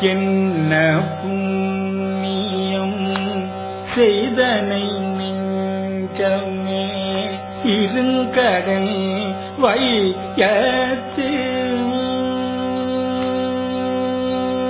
கென்ன புண்ணியம் செய்தனை மின்கமே இருங்கடல் வைய